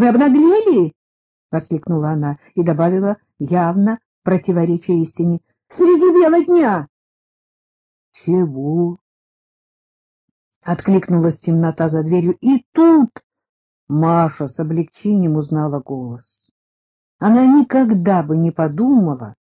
Вы обнаглели? — воскликнула она и добавила, явно противоречия истине. — Среди бела дня! — Чего? — откликнулась темнота за дверью. И тут Маша с облегчением узнала голос. Она никогда бы не подумала,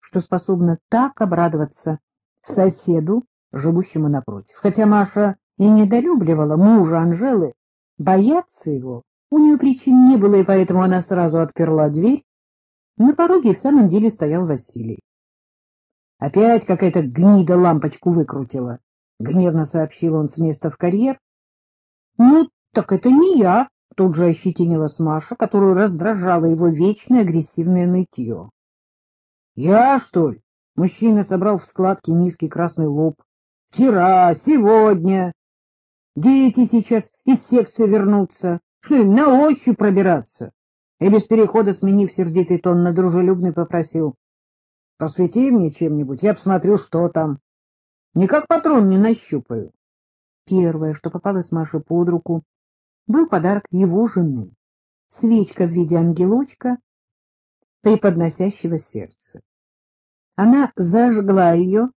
что способна так обрадоваться соседу, живущему напротив. Хотя Маша и недолюбливала мужа Анжелы, бояться его у нее причин не было, и поэтому она сразу отперла дверь. На пороге в самом деле стоял Василий. Опять какая-то гнида лампочку выкрутила, — гневно сообщил он с места в карьер. — Ну, так это не я, — тут же ощетинилась Маша, которую раздражало его вечное агрессивное нытье. — Я, что ли? Мужчина собрал в складке низкий красный лоб. — Вчера, сегодня. Дети сейчас из секции вернутся. Что им, на ощупь пробираться? И без перехода, сменив сердитый тон на дружелюбный, попросил. — Посвети мне чем-нибудь, я посмотрю, что там. Никак патрон не нащупаю. Первое, что попалось Маше под руку, был подарок его жены. Свечка в виде ангелочка, преподносящего сердце. Она зажгла ее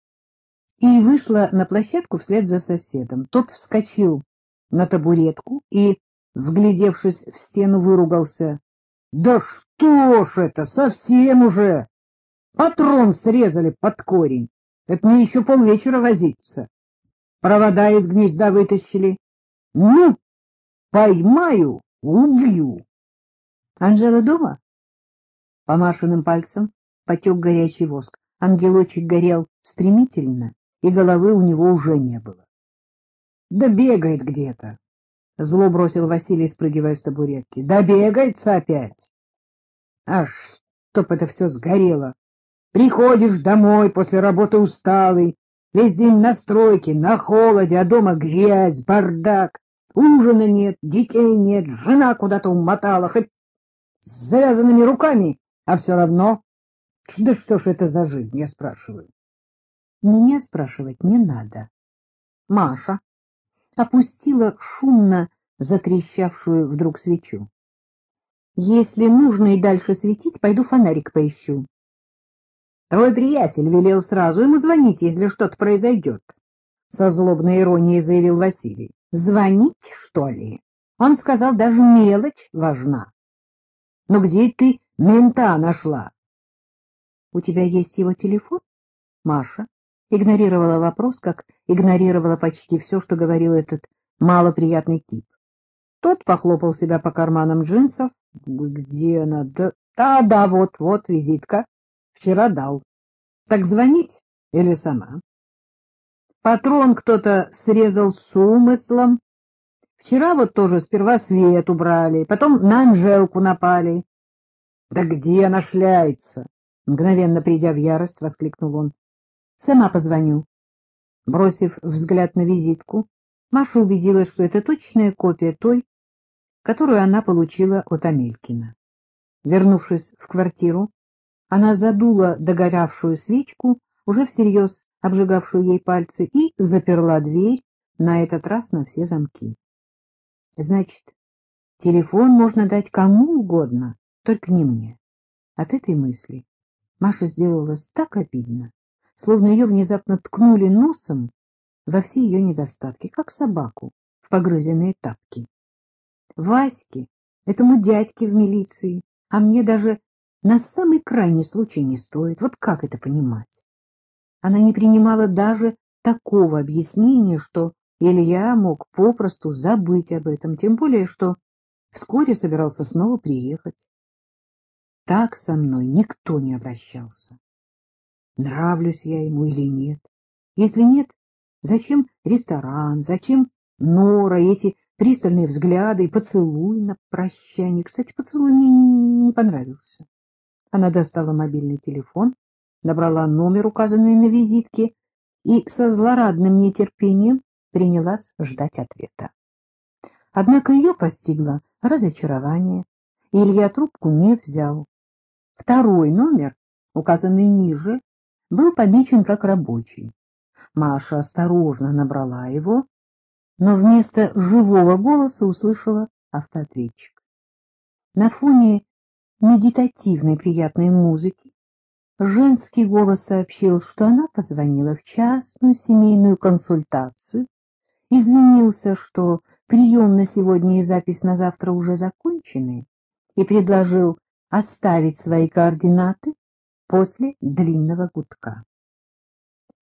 и вышла на площадку вслед за соседом. Тот вскочил на табуретку и вглядевшись в стену, выругался. — Да что ж это, совсем уже! Патрон срезали под корень. Это мне еще полвечера возиться. Провода из гнезда вытащили. Ну, поймаю, убью. Анжела дома? По пальцам потек горячий воск. Ангелочек горел стремительно, и головы у него уже не было. Да бегает где-то. Зло бросил Василий, спрыгивая с табуретки. Да бегается опять. Аж чтоб это все сгорело. Приходишь домой после работы усталый, весь день на стройке, на холоде, а дома грязь, бардак, ужина нет, детей нет, жена куда-то умотала, хоть с завязанными руками, а все равно... Да что ж это за жизнь, я спрашиваю. Меня спрашивать не надо. Маша опустила шумно затрещавшую вдруг свечу. Если нужно и дальше светить, пойду фонарик поищу. Твой приятель велел сразу ему звонить, если что-то произойдет. Со злобной иронией заявил Василий. Звонить, что ли? Он сказал, даже мелочь важна. Но где ты мента нашла? У тебя есть его телефон? Маша игнорировала вопрос, как игнорировала почти все, что говорил этот малоприятный тип. Тот похлопал себя по карманам джинсов. Где она? Да, да, вот, вот, визитка. Вчера дал. Так звонить или сама? Патрон кто-то срезал с умыслом. Вчера вот тоже сперва свет убрали, потом на Анжелку напали. — Да где она шляется? — мгновенно придя в ярость, воскликнул он. Сама позвоню. Бросив взгляд на визитку, Маша убедилась, что это точная копия той, которую она получила от Амелькина. Вернувшись в квартиру, она задула догорявшую свечку, уже всерьез обжигавшую ей пальцы, и заперла дверь, на этот раз на все замки. Значит, телефон можно дать кому угодно, только не мне. От этой мысли Маша сделалась так обидно, словно ее внезапно ткнули носом во все ее недостатки, как собаку в погрызенные тапки. Ваське, этому дядьке в милиции, а мне даже на самый крайний случай не стоит. Вот как это понимать? Она не принимала даже такого объяснения, что Илья мог попросту забыть об этом, тем более, что вскоре собирался снова приехать. Так со мной никто не обращался. Нравлюсь я ему или нет? Если нет, зачем ресторан, зачем нора, эти пристальные взгляды и поцелуй на прощание? Кстати, поцелуй мне не понравился. Она достала мобильный телефон, набрала номер, указанный на визитке, и со злорадным нетерпением принялась ждать ответа. Однако ее постигло разочарование, и Илья трубку не взял. Второй номер, указанный ниже, был помечен как рабочий. Маша осторожно набрала его, но вместо живого голоса услышала автоответчик. На фоне медитативной приятной музыки женский голос сообщил, что она позвонила в частную семейную консультацию, извинился, что прием на сегодня и запись на завтра уже закончены, и предложил оставить свои координаты после длинного гудка.